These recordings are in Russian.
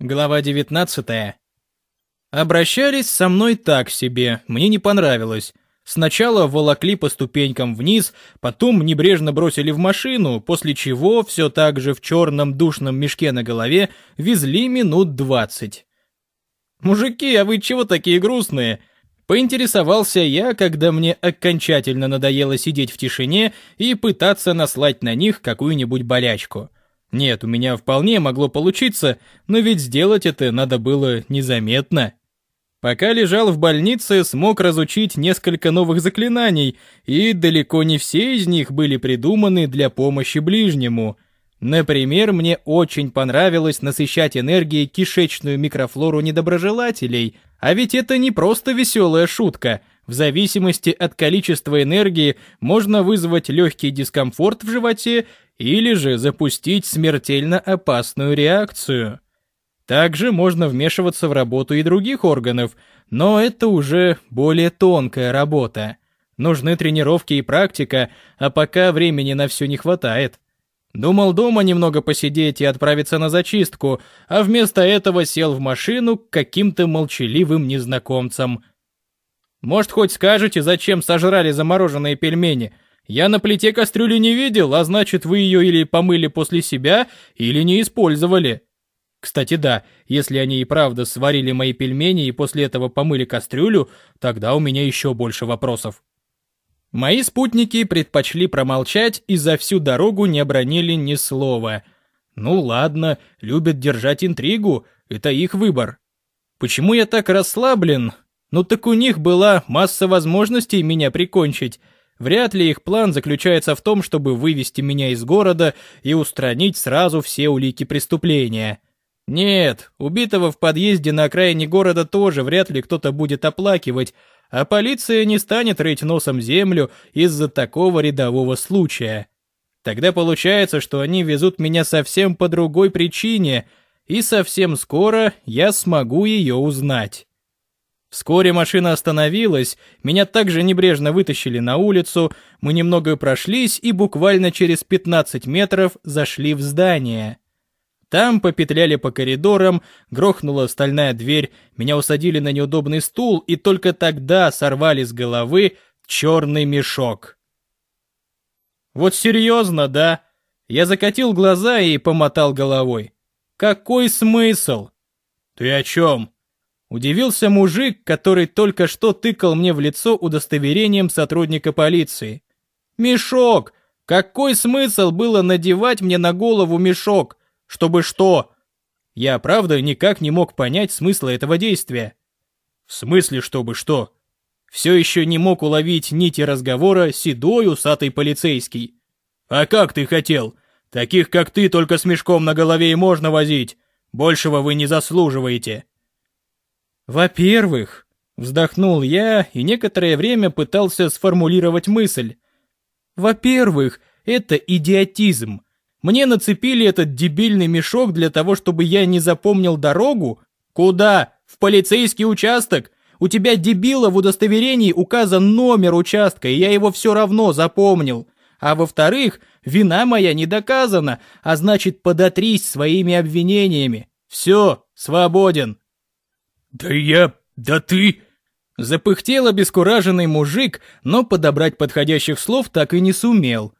Глава 19. Обращались со мной так себе, мне не понравилось. Сначала волокли по ступенькам вниз, потом небрежно бросили в машину, после чего все так же в черном душном мешке на голове везли минут двадцать. «Мужики, а вы чего такие грустные?» Поинтересовался я, когда мне окончательно надоело сидеть в тишине и пытаться наслать на них какую-нибудь болячку. Нет, у меня вполне могло получиться, но ведь сделать это надо было незаметно. Пока лежал в больнице, смог разучить несколько новых заклинаний, и далеко не все из них были придуманы для помощи ближнему. Например, мне очень понравилось насыщать энергией кишечную микрофлору недоброжелателей, а ведь это не просто веселая шутка. В зависимости от количества энергии можно вызвать легкий дискомфорт в животе или же запустить смертельно опасную реакцию. Также можно вмешиваться в работу и других органов, но это уже более тонкая работа. Нужны тренировки и практика, а пока времени на все не хватает. Думал дома немного посидеть и отправиться на зачистку, а вместо этого сел в машину к каким-то молчаливым незнакомцам. Может, хоть скажете, зачем сожрали замороженные пельмени? Я на плите кастрюли не видел, а значит, вы ее или помыли после себя, или не использовали. Кстати, да, если они и правда сварили мои пельмени и после этого помыли кастрюлю, тогда у меня еще больше вопросов. Мои спутники предпочли промолчать и за всю дорогу не обронили ни слова. Ну ладно, любят держать интригу, это их выбор. Почему я так расслаблен? Ну так у них была масса возможностей меня прикончить. Вряд ли их план заключается в том, чтобы вывести меня из города и устранить сразу все улики преступления. Нет, убитого в подъезде на окраине города тоже вряд ли кто-то будет оплакивать, а полиция не станет рыть носом землю из-за такого рядового случая. Тогда получается, что они везут меня совсем по другой причине, и совсем скоро я смогу ее узнать. Вскоре машина остановилась, меня также небрежно вытащили на улицу, мы немного прошлись и буквально через 15 метров зашли в здание. Там попетляли по коридорам, грохнула стальная дверь, меня усадили на неудобный стул и только тогда сорвали с головы черный мешок. Вот серьезно, да? Я закатил глаза и помотал головой. Какой смысл? Ты о чем? Удивился мужик, который только что тыкал мне в лицо удостоверением сотрудника полиции. «Мешок! Какой смысл было надевать мне на голову мешок? Чтобы что?» Я, правда, никак не мог понять смысла этого действия. В смысле, чтобы что? Все еще не мог уловить нити разговора седой усатый полицейский. «А как ты хотел? Таких, как ты, только с мешком на голове и можно возить. Большего вы не заслуживаете». Во-первых, вздохнул я и некоторое время пытался сформулировать мысль. Во-первых, это идиотизм. Мне нацепили этот дебильный мешок для того, чтобы я не запомнил дорогу? Куда? В полицейский участок? У тебя, дебила, в удостоверении указан номер участка, и я его все равно запомнил. А во-вторых, вина моя не доказана, а значит, подотрись своими обвинениями. Все, свободен. «Да я... да ты...» Запыхтел обескураженный мужик, но подобрать подходящих слов так и не сумел.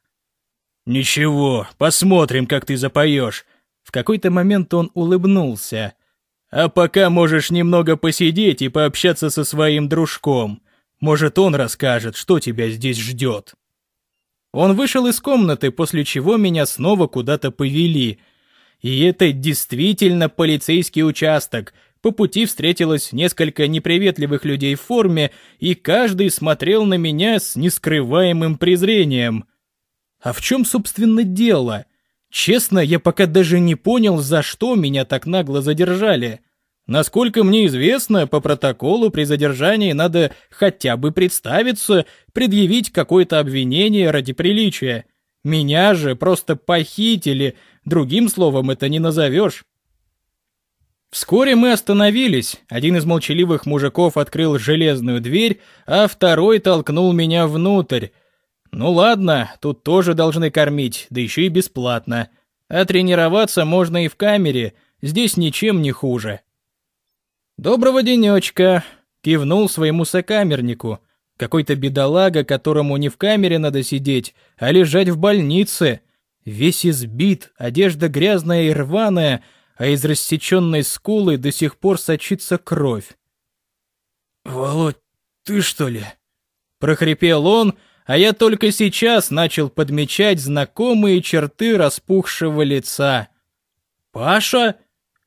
«Ничего, посмотрим, как ты запоешь». В какой-то момент он улыбнулся. «А пока можешь немного посидеть и пообщаться со своим дружком. Может, он расскажет, что тебя здесь ждет». Он вышел из комнаты, после чего меня снова куда-то повели. И это действительно полицейский участок — по пути встретилось несколько неприветливых людей в форме, и каждый смотрел на меня с нескрываемым презрением. А в чем, собственно, дело? Честно, я пока даже не понял, за что меня так нагло задержали. Насколько мне известно, по протоколу при задержании надо хотя бы представиться, предъявить какое-то обвинение ради приличия. Меня же просто похитили, другим словом это не назовешь. Вскоре мы остановились. Один из молчаливых мужиков открыл железную дверь, а второй толкнул меня внутрь. Ну ладно, тут тоже должны кормить, да еще и бесплатно. А тренироваться можно и в камере. здесь ничем не хуже. «Доброго денечка!» — кивнул своему сокамернику. Какой-то бедолага, которому не в камере надо сидеть, а лежать в больнице. Весь избит, одежда грязная и рваная, а из рассеченной скулы до сих пор сочится кровь. «Володь, ты что ли?» — прохрипел он, а я только сейчас начал подмечать знакомые черты распухшего лица. «Паша?»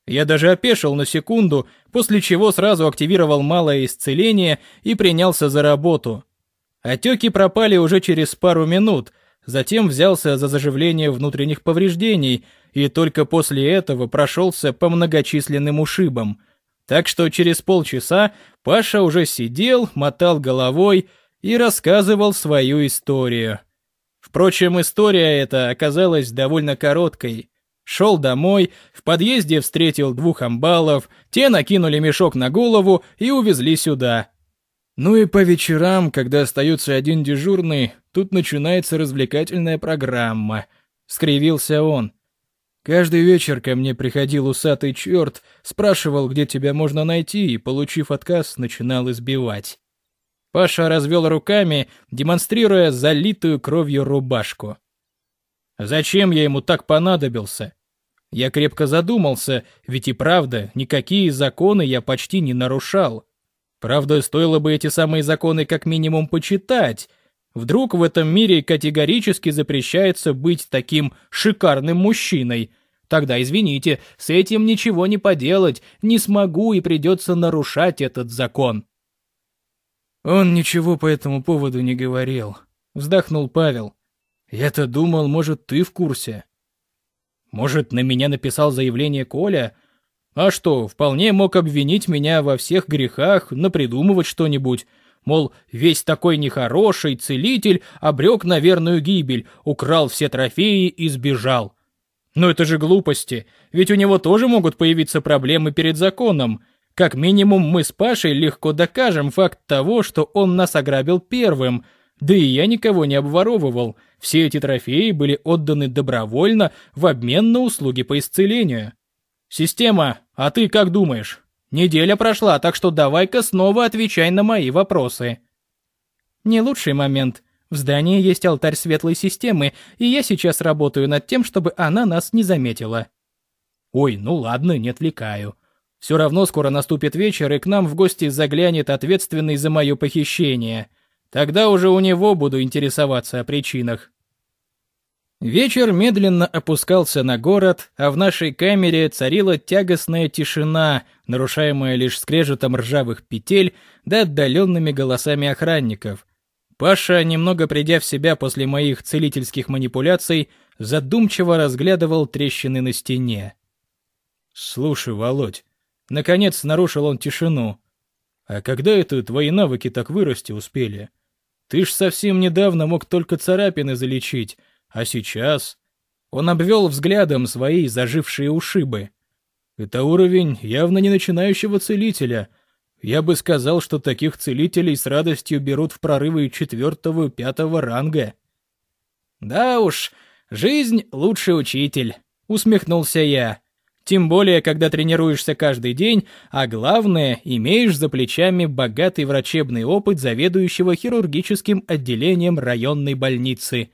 Я даже опешил на секунду, после чего сразу активировал малое исцеление и принялся за работу. Отеки пропали уже через пару минут, затем взялся за заживление внутренних повреждений и только после этого прошелся по многочисленным ушибам. Так что через полчаса Паша уже сидел, мотал головой и рассказывал свою историю. Впрочем, история эта оказалась довольно короткой. Шел домой, в подъезде встретил двух амбалов, те накинули мешок на голову и увезли сюда. Ну и по вечерам, когда остается один дежурный, тут начинается развлекательная программа. Скривился он. Каждый вечер ко мне приходил усатый черт, спрашивал, где тебя можно найти, и, получив отказ, начинал избивать. Паша развел руками, демонстрируя залитую кровью рубашку. Зачем я ему так понадобился? Я крепко задумался, ведь и правда, никакие законы я почти не нарушал. Правда, стоило бы эти самые законы как минимум почитать. Вдруг в этом мире категорически запрещается быть таким шикарным мужчиной. Тогда, извините, с этим ничего не поделать, не смогу и придется нарушать этот закон. Он ничего по этому поводу не говорил. Вздохнул Павел. Я-то думал, может, ты в курсе. Может, на меня написал заявление Коля? А что, вполне мог обвинить меня во всех грехах, напридумывать что-нибудь. Мол, весь такой нехороший целитель обрек на верную гибель, украл все трофеи и сбежал. Но это же глупости, ведь у него тоже могут появиться проблемы перед законом. Как минимум мы с Пашей легко докажем факт того, что он нас ограбил первым. Да и я никого не обворовывал. Все эти трофеи были отданы добровольно в обмен на услуги по исцелению. Система, а ты как думаешь? Неделя прошла, так что давай-ка снова отвечай на мои вопросы. Не лучший момент. В здании есть алтарь светлой системы, и я сейчас работаю над тем, чтобы она нас не заметила. Ой, ну ладно, не отвлекаю. Все равно скоро наступит вечер, и к нам в гости заглянет ответственный за мое похищение. Тогда уже у него буду интересоваться о причинах. Вечер медленно опускался на город, а в нашей камере царила тягостная тишина, нарушаемая лишь скрежетом ржавых петель да отдаленными голосами охранников. Паша, немного придя в себя после моих целительских манипуляций, задумчиво разглядывал трещины на стене. «Слушай, Володь, Наконец нарушил он тишину. «А когда это твои навыки так вырасти успели? Ты ж совсем недавно мог только царапины залечить, а сейчас...» Он обвел взглядом свои зажившие ушибы. «Это уровень явно не начинающего целителя. Я бы сказал, что таких целителей с радостью берут в прорывы четвертого-пятого ранга». «Да уж, жизнь — лучший учитель», — усмехнулся я. Тем более, когда тренируешься каждый день, а главное, имеешь за плечами богатый врачебный опыт заведующего хирургическим отделением районной больницы.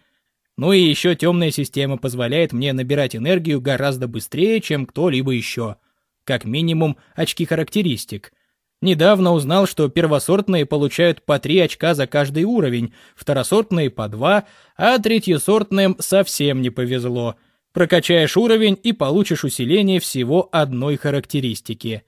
Ну и еще темная система позволяет мне набирать энергию гораздо быстрее, чем кто-либо еще. Как минимум, очки характеристик. Недавно узнал, что первосортные получают по 3 очка за каждый уровень, второсортные по 2, а третьесортным совсем не повезло – Прокачаешь уровень и получишь усиление всего одной характеристики.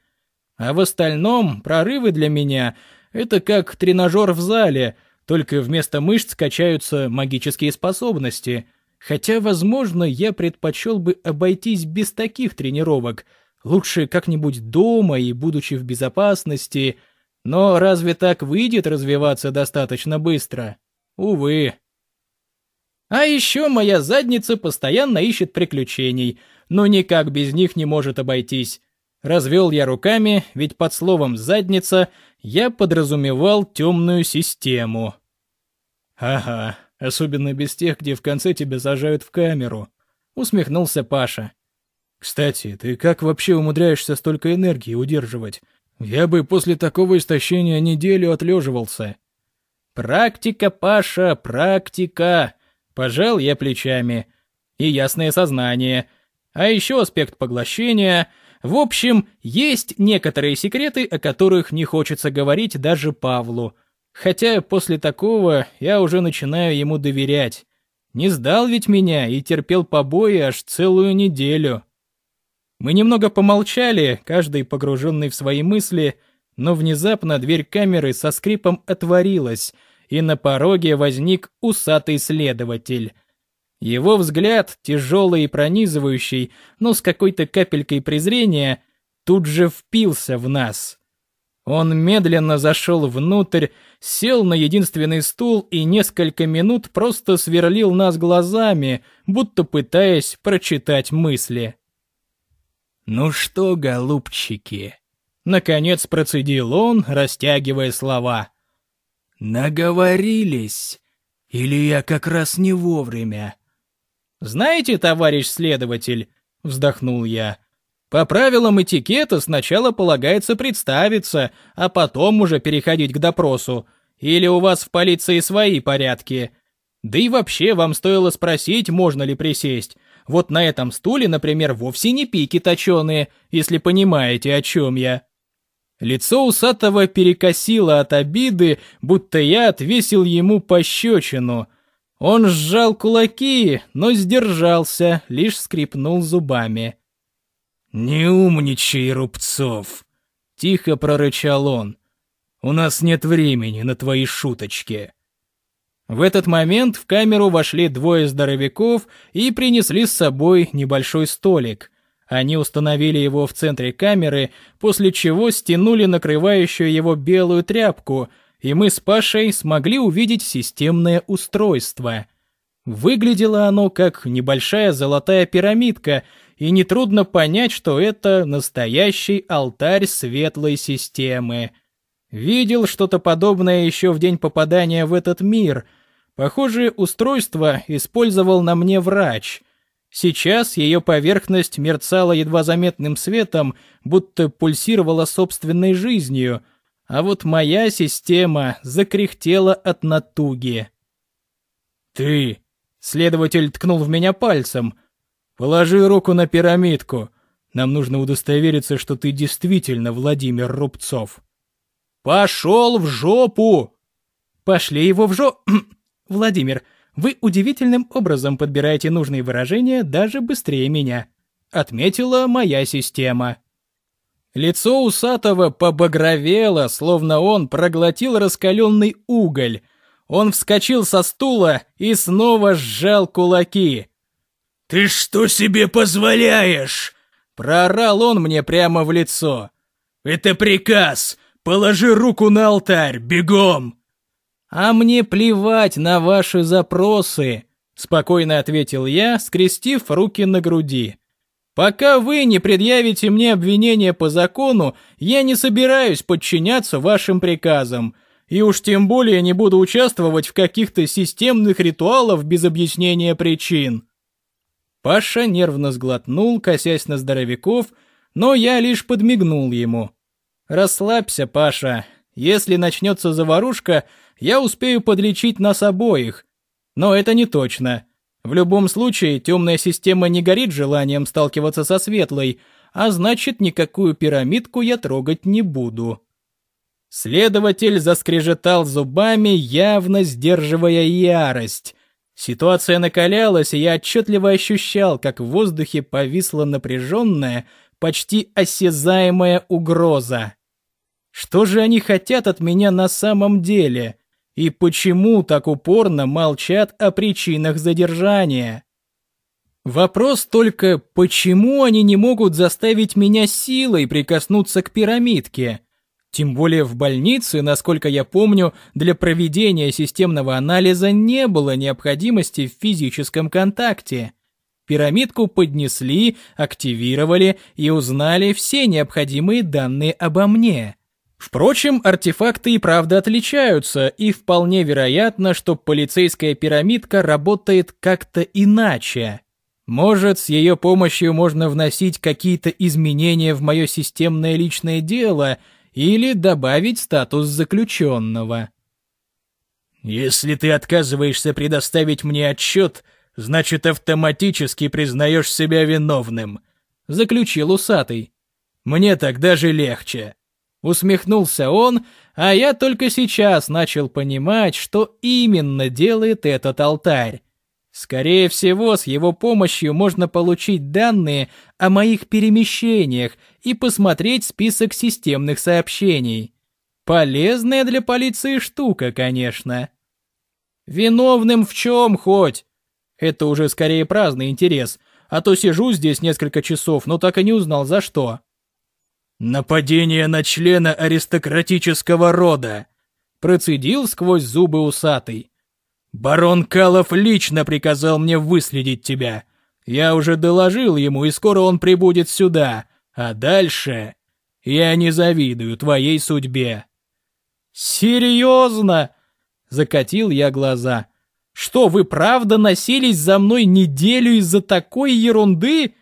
А в остальном прорывы для меня — это как тренажер в зале, только вместо мышц качаются магические способности. Хотя, возможно, я предпочел бы обойтись без таких тренировок. Лучше как-нибудь дома и будучи в безопасности. Но разве так выйдет развиваться достаточно быстро? Увы. А еще моя задница постоянно ищет приключений, но никак без них не может обойтись. Развел я руками, ведь под словом «задница» я подразумевал темную систему. «Ага, особенно без тех, где в конце тебя сажают в камеру», — усмехнулся Паша. Кстати, ты как вообще умудряешься столько энергии удерживать? Я бы после такого истощения неделю отлеживался. Практика, Паша, практика. Пожал я плечами. И ясное сознание. А еще аспект поглощения. В общем, есть некоторые секреты, о которых не хочется говорить даже Павлу. Хотя после такого я уже начинаю ему доверять. Не сдал ведь меня и терпел побои аж целую неделю. Мы немного помолчали, каждый погруженный в свои мысли, но внезапно дверь камеры со скрипом отворилась, и на пороге возник усатый следователь. Его взгляд, тяжелый и пронизывающий, но с какой-то капелькой презрения, тут же впился в нас. Он медленно зашел внутрь, сел на единственный стул и несколько минут просто сверлил нас глазами, будто пытаясь прочитать мысли. «Ну что, голубчики?» Наконец процедил он, растягивая слова. «Наговорились? Или я как раз не вовремя?» «Знаете, товарищ следователь», — вздохнул я, — «по правилам этикета сначала полагается представиться, а потом уже переходить к допросу. Или у вас в полиции свои порядки? Да и вообще вам стоило спросить, можно ли присесть. Вот на этом стуле, например, вовсе не пики точеные, если понимаете, о чем я. Лицо усатого перекосило от обиды, будто я отвесил ему пощечину. Он сжал кулаки, но сдержался, лишь скрипнул зубами. «Не умничай, Рубцов!» — тихо прорычал он. «У нас нет времени на твои шуточки». В этот момент в камеру вошли двое здоровяков и принесли с собой небольшой столик. Они установили его в центре камеры, после чего стянули накрывающую его белую тряпку, и мы с Пашей смогли увидеть системное устройство. Выглядело оно как небольшая золотая пирамидка, и нетрудно понять, что это настоящий алтарь светлой системы. Видел что-то подобное еще в день попадания в этот мир — Похожее устройство использовал на мне врач. Сейчас ее поверхность мерцала едва заметным светом, будто пульсировала собственной жизнью, а вот моя система закряхтела от натуги. «Ты!» — следователь ткнул в меня пальцем. «Положи руку на пирамидку. Нам нужно удостовериться, что ты действительно Владимир Рубцов». «Пошел в жопу!» «Пошли его в жопу!» Владимир, вы удивительным образом подбираете нужные выражения даже быстрее меня. Отметила моя система. Лицо усатого побагровело, словно он проглотил раскаленный уголь. Он вскочил со стула и снова сжал кулаки. «Ты что себе позволяешь?» Проорал он мне прямо в лицо. «Это приказ! Положи руку на алтарь, бегом!» «А мне плевать на ваши запросы», — спокойно ответил я, скрестив руки на груди. «Пока вы не предъявите мне обвинение по закону, я не собираюсь подчиняться вашим приказам, и уж тем более не буду участвовать в каких-то системных ритуалах без объяснения причин». Паша нервно сглотнул, косясь на здоровяков, но я лишь подмигнул ему. «Расслабься, Паша. Если начнется заварушка, я успею подлечить нас обоих. Но это не точно. В любом случае, темная система не горит желанием сталкиваться со светлой, а значит, никакую пирамидку я трогать не буду. Следователь заскрежетал зубами, явно сдерживая ярость. Ситуация накалялась, и я отчетливо ощущал, как в воздухе повисла напряженная, почти осязаемая угроза. Что же они хотят от меня на самом деле? И почему так упорно молчат о причинах задержания? Вопрос только, почему они не могут заставить меня силой прикоснуться к пирамидке? Тем более в больнице, насколько я помню, для проведения системного анализа не было необходимости в физическом контакте. Пирамидку поднесли, активировали и узнали все необходимые данные обо мне. Впрочем, артефакты и правда отличаются, и вполне вероятно, что полицейская пирамидка работает как-то иначе. Может, с ее помощью можно вносить какие-то изменения в мое системное личное дело или добавить статус заключенного. Если ты отказываешься предоставить мне отчет, значит автоматически признаешь себя виновным, заключил усатый. Мне так даже легче. Усмехнулся он, а я только сейчас начал понимать, что именно делает этот алтарь. Скорее всего, с его помощью можно получить данные о моих перемещениях и посмотреть список системных сообщений. Полезная для полиции штука, конечно. Виновным в чем хоть? Это уже скорее праздный интерес, а то сижу здесь несколько часов, но так и не узнал за что. Нападение на члена аристократического рода, процедил сквозь зубы усатый. «Барон Калов лично приказал мне выследить тебя. Я уже доложил ему, и скоро он прибудет сюда. А дальше... Я не завидую твоей судьбе». «Серьезно?» — закатил я глаза. «Что, вы правда носились за мной неделю из-за такой ерунды?»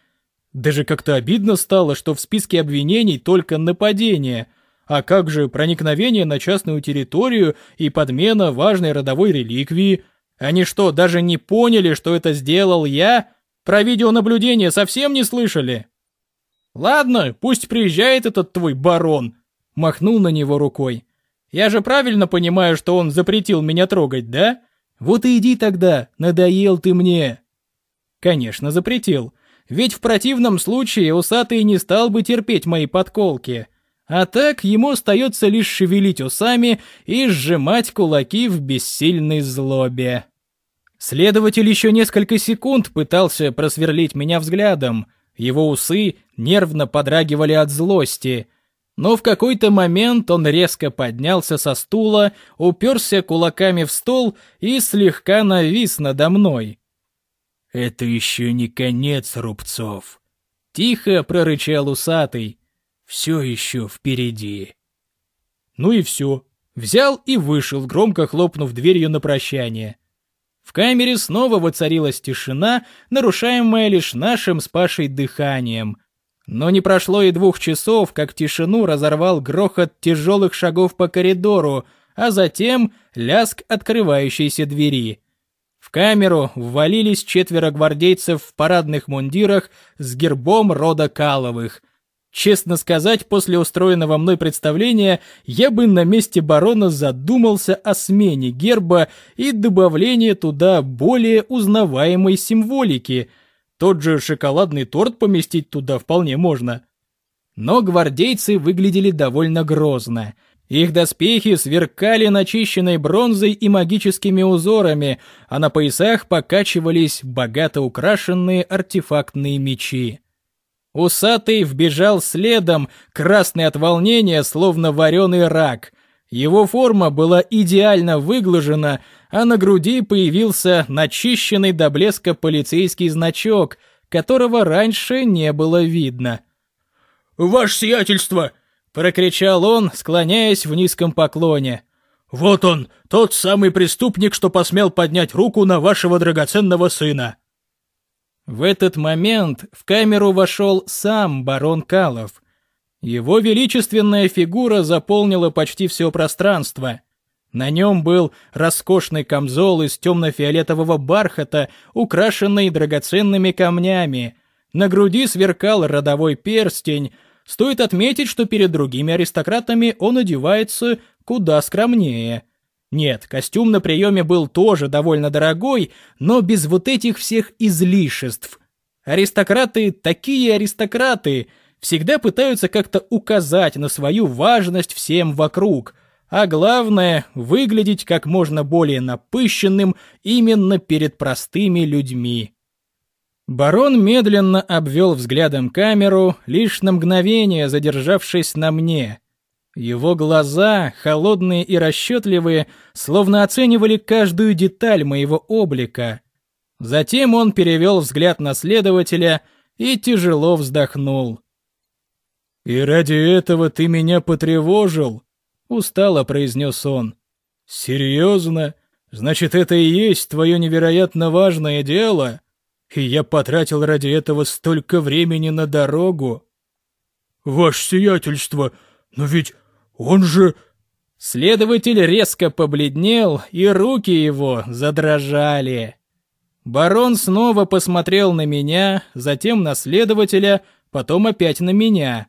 Даже как-то обидно стало, что в списке обвинений только нападение. А как же проникновение на частную территорию и подмена важной родовой реликвии? Они что, даже не поняли, что это сделал я? Про видеонаблюдение совсем не слышали? Ладно, пусть приезжает этот твой барон. Махнул на него рукой. Я же правильно понимаю, что он запретил меня трогать, да? Вот и иди тогда, надоел ты мне. Конечно, запретил. Ведь в противном случае усатый не стал бы терпеть мои подколки. А так ему остается лишь шевелить усами и сжимать кулаки в бессильной злобе. Следователь еще несколько секунд пытался просверлить меня взглядом. Его усы нервно подрагивали от злости. Но в какой-то момент он резко поднялся со стула, уперся кулаками в стол и слегка навис надо мной. «Это еще не конец, Рубцов!» Тихо прорычал усатый все еще впереди. Ну и все. Взял и вышел, громко хлопнув дверью на прощание. В камере снова воцарилась тишина, нарушаемая лишь нашим с Пашей дыханием. Но не прошло и двух часов, как тишину разорвал грохот тяжелых шагов по коридору, а затем ляск открывающейся двери. В камеру ввалились четверо гвардейцев в парадных мундирах с гербом рода Каловых, Честно сказать, после устроенного мной представления, я бы на месте барона задумался о смене герба и добавлении туда более узнаваемой символики. Тот же шоколадный торт поместить туда вполне можно. Но гвардейцы выглядели довольно грозно. Их доспехи сверкали начищенной бронзой и магическими узорами, а на поясах покачивались богато украшенные артефактные мечи. Усатый вбежал следом, красный от волнения, словно вареный рак. Его форма была идеально выглажена, а на груди появился начищенный до блеска полицейский значок, которого раньше не было видно. «Ваше сиятельство!» — прокричал он, склоняясь в низком поклоне. «Вот он, тот самый преступник, что посмел поднять руку на вашего драгоценного сына!» В этот момент в камеру вошел сам барон Калов. Его величественная фигура заполнила почти все пространство. На нем был роскошный камзол из темно-фиолетового бархата, украшенный драгоценными камнями. На груди сверкал родовой перстень. Стоит отметить, что перед другими аристократами он одевается куда скромнее. Нет, костюм на приеме был тоже довольно дорогой, но без вот этих всех излишеств. Аристократы такие аристократы, всегда пытаются как-то указать на свою важность всем вокруг, а главное — выглядеть как можно более напыщенным именно перед простыми людьми. Барон медленно обвел взглядом камеру, лишь на мгновение задержавшись на мне — его глаза, холодные и расчетливые, словно оценивали каждую деталь моего облика. Затем он перевел взгляд на следователя и тяжело вздохнул. «И ради этого ты меня потревожил?» — устало произнес он. «Серьезно? Значит, это и есть твое невероятно важное дело? И я потратил ради этого столько времени на дорогу. Ваше сиятельство, но ведь он же... Следователь резко побледнел, и руки его задрожали. Барон снова посмотрел на меня, затем на следователя, потом опять на меня.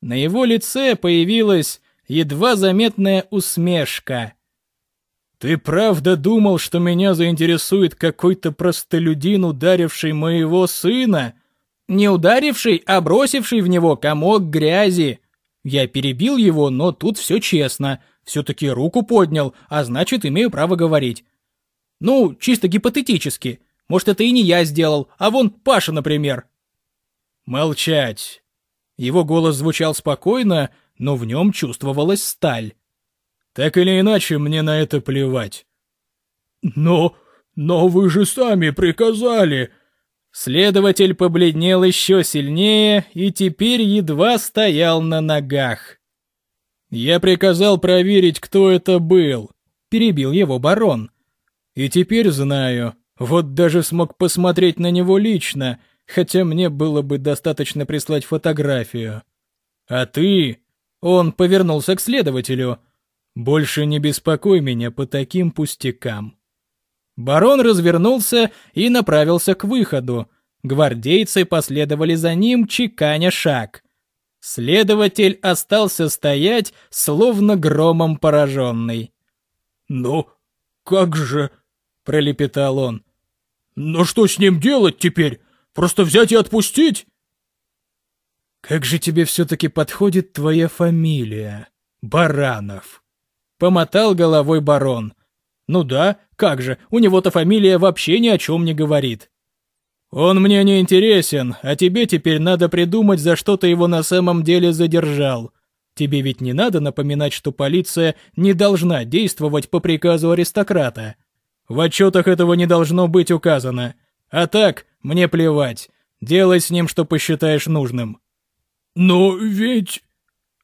На его лице появилась едва заметная усмешка. «Ты правда думал, что меня заинтересует какой-то простолюдин, ударивший моего сына?» «Не ударивший, а бросивший в него комок грязи. Я перебил его, но тут все честно. Все-таки руку поднял, а значит, имею право говорить. Ну, чисто гипотетически. Может, это и не я сделал, а вон Паша, например». «Молчать!» Его голос звучал спокойно, но в нем чувствовалась сталь. Так или иначе, мне на это плевать. Но... но вы же сами приказали... Следователь побледнел еще сильнее и теперь едва стоял на ногах. «Я приказал проверить, кто это был», — перебил его барон. «И теперь знаю. Вот даже смог посмотреть на него лично, хотя мне было бы достаточно прислать фотографию. А ты...» Он повернулся к следователю. Больше не беспокой меня по таким пустякам. Барон развернулся и направился к выходу. Гвардейцы последовали за ним, чеканя шаг. Следователь остался стоять, словно громом пораженный. «Ну, как же...» — пролепетал он. «Но что с ним делать теперь? Просто взять и отпустить?» «Как же тебе все-таки подходит твоя фамилия, Баранов?» Помотал головой барон. Ну да, как же, у него-то фамилия вообще ни о чем не говорит. Он мне не интересен, а тебе теперь надо придумать, за что ты его на самом деле задержал. Тебе ведь не надо напоминать, что полиция не должна действовать по приказу аристократа. В отчетах этого не должно быть указано. А так, мне плевать. Делай с ним, что посчитаешь нужным. Но ведь...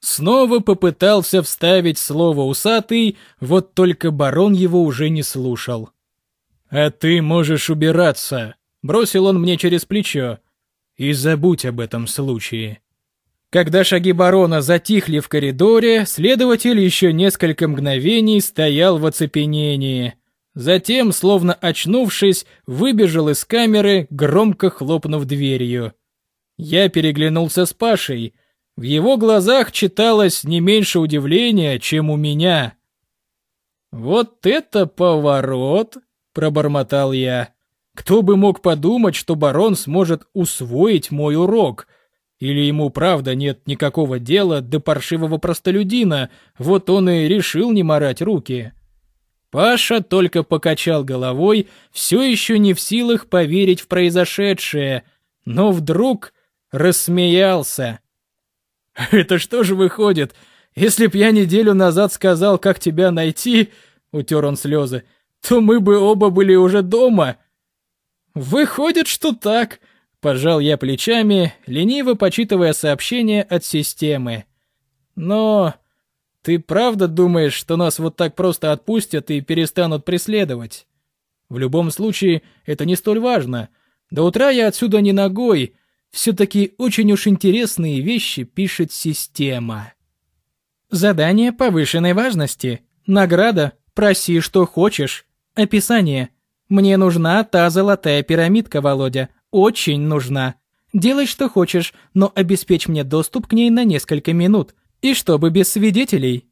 Снова попытался вставить слово «усатый», вот только барон его уже не слушал. «А ты можешь убираться», — бросил он мне через плечо. «И забудь об этом случае». Когда шаги барона затихли в коридоре, следователь еще несколько мгновений стоял в оцепенении. Затем, словно очнувшись, выбежал из камеры, громко хлопнув дверью. Я переглянулся с Пашей — в его глазах читалось не меньше удивления, чем у меня. «Вот это поворот!» — пробормотал я. «Кто бы мог подумать, что барон сможет усвоить мой урок? Или ему правда нет никакого дела до паршивого простолюдина, вот он и решил не морать руки?» Паша только покачал головой, все еще не в силах поверить в произошедшее, но вдруг рассмеялся. «Это что же выходит? Если б я неделю назад сказал, как тебя найти...» — утер он слезы. «То мы бы оба были уже дома». «Выходит, что так», — пожал я плечами, лениво почитывая сообщение от системы. «Но ты правда думаешь, что нас вот так просто отпустят и перестанут преследовать? В любом случае, это не столь важно. До утра я отсюда не ногой, все-таки очень уж интересные вещи пишет система. Задание повышенной важности. Награда. Проси, что хочешь. Описание. Мне нужна та золотая пирамидка, Володя. Очень нужна. Делай, что хочешь, но обеспечь мне доступ к ней на несколько минут. И чтобы без свидетелей.